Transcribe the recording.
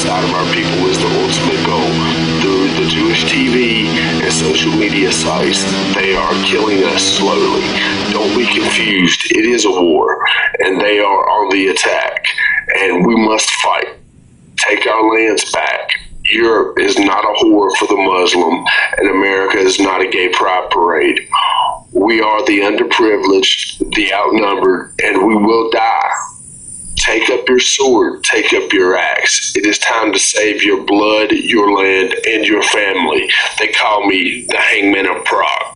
genocide of our people is the ultimate goal. Through the Jewish TV and social media sites, they are killing us slowly. Don't be confused. It is a war, and they are on the attack, and we must fight. Take our lands back. Europe is not a whore for the Muslim, and America is not a gay pride parade. We are the underprivileged, the outnumbered, and we will die. Take up your sword, take up your axe. It is time to save your blood, your land, and your family. They call me the hangman of Prague.